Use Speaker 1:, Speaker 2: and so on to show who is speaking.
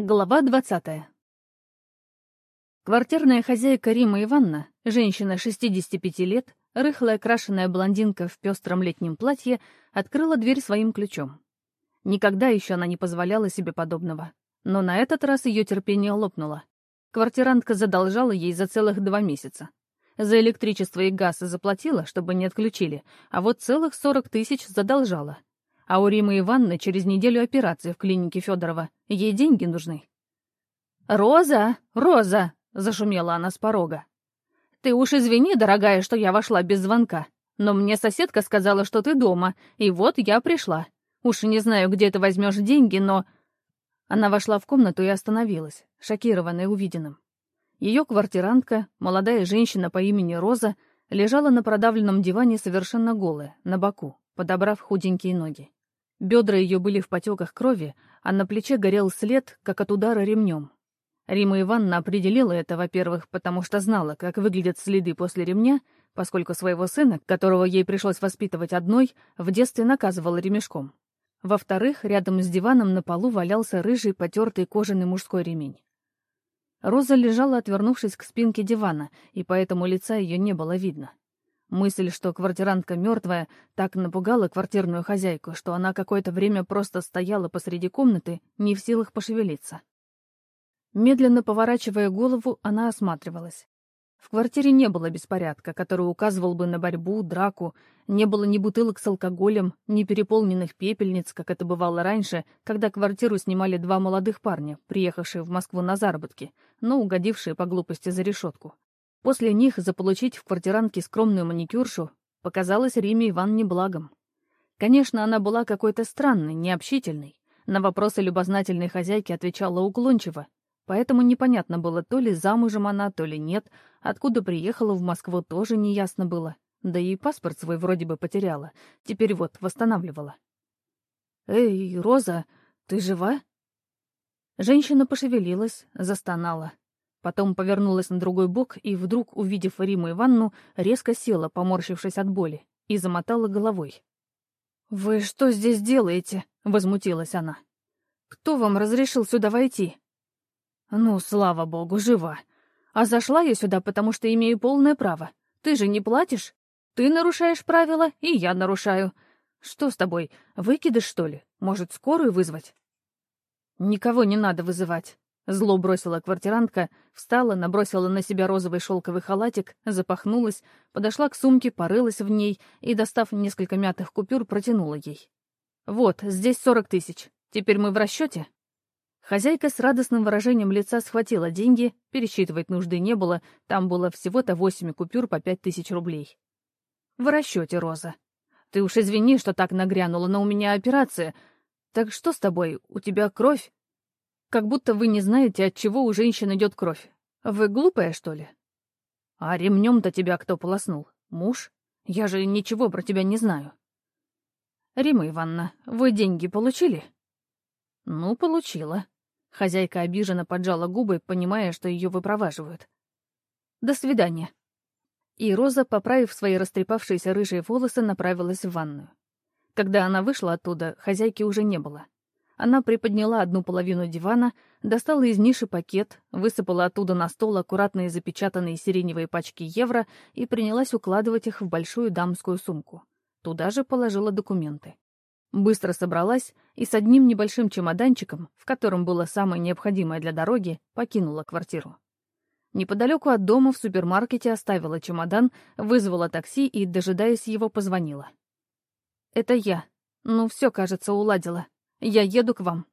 Speaker 1: Глава двадцатая. Квартирная хозяйка Рима Ивановна, женщина 65 лет, рыхлая крашеная блондинка в пестром летнем платье, открыла дверь своим ключом. Никогда еще она не позволяла себе подобного. Но на этот раз ее терпение лопнуло. Квартирантка задолжала ей за целых два месяца. За электричество и газ заплатила, чтобы не отключили, а вот целых 40 тысяч задолжала — а у Римы Ивановны через неделю операции в клинике Федорова. Ей деньги нужны. «Роза! Роза!» — зашумела она с порога. «Ты уж извини, дорогая, что я вошла без звонка. Но мне соседка сказала, что ты дома, и вот я пришла. Уж не знаю, где ты возьмешь деньги, но...» Она вошла в комнату и остановилась, шокированная увиденным. Ее квартирантка, молодая женщина по имени Роза, лежала на продавленном диване совершенно голая, на боку, подобрав худенькие ноги. Бедра ее были в потеках крови, а на плече горел след, как от удара ремнем. Рима Ивановна определила это, во-первых, потому что знала, как выглядят следы после ремня, поскольку своего сына, которого ей пришлось воспитывать одной, в детстве наказывала ремешком. Во-вторых, рядом с диваном на полу валялся рыжий потертый кожаный мужской ремень. Роза лежала, отвернувшись к спинке дивана, и поэтому лица ее не было видно. Мысль, что квартирантка мертвая, так напугала квартирную хозяйку, что она какое-то время просто стояла посреди комнаты, не в силах пошевелиться. Медленно поворачивая голову, она осматривалась. В квартире не было беспорядка, который указывал бы на борьбу, драку, не было ни бутылок с алкоголем, ни переполненных пепельниц, как это бывало раньше, когда квартиру снимали два молодых парня, приехавшие в Москву на заработки, но угодившие по глупости за решетку. После них заполучить в квартирантке скромную маникюршу показалось Риме Ивановне благом. Конечно, она была какой-то странной, необщительной. На вопросы любознательной хозяйки отвечала уклончиво, поэтому непонятно было, то ли замужем она, то ли нет, откуда приехала в Москву тоже неясно было. Да и паспорт свой вроде бы потеряла, теперь вот восстанавливала. «Эй, Роза, ты жива?» Женщина пошевелилась, застонала. Потом повернулась на другой бок и, вдруг, увидев Риму Ивановну, резко села, поморщившись от боли, и замотала головой. «Вы что здесь делаете?» — возмутилась она. «Кто вам разрешил сюда войти?» «Ну, слава богу, жива. А зашла я сюда, потому что имею полное право. Ты же не платишь? Ты нарушаешь правила, и я нарушаю. Что с тобой, выкидыш, что ли? Может, скорую вызвать?» «Никого не надо вызывать. Зло бросила квартирантка, встала, набросила на себя розовый шелковый халатик, запахнулась, подошла к сумке, порылась в ней и, достав несколько мятых купюр, протянула ей. «Вот, здесь сорок тысяч. Теперь мы в расчете?» Хозяйка с радостным выражением лица схватила деньги, пересчитывать нужды не было, там было всего-то восемь купюр по пять тысяч рублей. «В расчете, Роза. Ты уж извини, что так нагрянула, но у меня операция. Так что с тобой? У тебя кровь?» Как будто вы не знаете, от чего у женщин идет кровь. Вы глупая, что ли? А ремнем-то тебя кто полоснул? Муж? Я же ничего про тебя не знаю. Рима Ивановна, вы деньги получили? Ну, получила. Хозяйка обиженно поджала губы, понимая, что ее выпроваживают. До свидания. И Роза, поправив свои растрепавшиеся рыжие волосы, направилась в ванную. Когда она вышла оттуда, хозяйки уже не было. Она приподняла одну половину дивана, достала из ниши пакет, высыпала оттуда на стол аккуратные запечатанные сиреневые пачки евро и принялась укладывать их в большую дамскую сумку. Туда же положила документы. Быстро собралась и с одним небольшим чемоданчиком, в котором было самое необходимое для дороги, покинула квартиру. Неподалеку от дома в супермаркете оставила чемодан, вызвала такси и, дожидаясь его, позвонила. «Это я. Ну, все, кажется, уладила. Я еду к вам.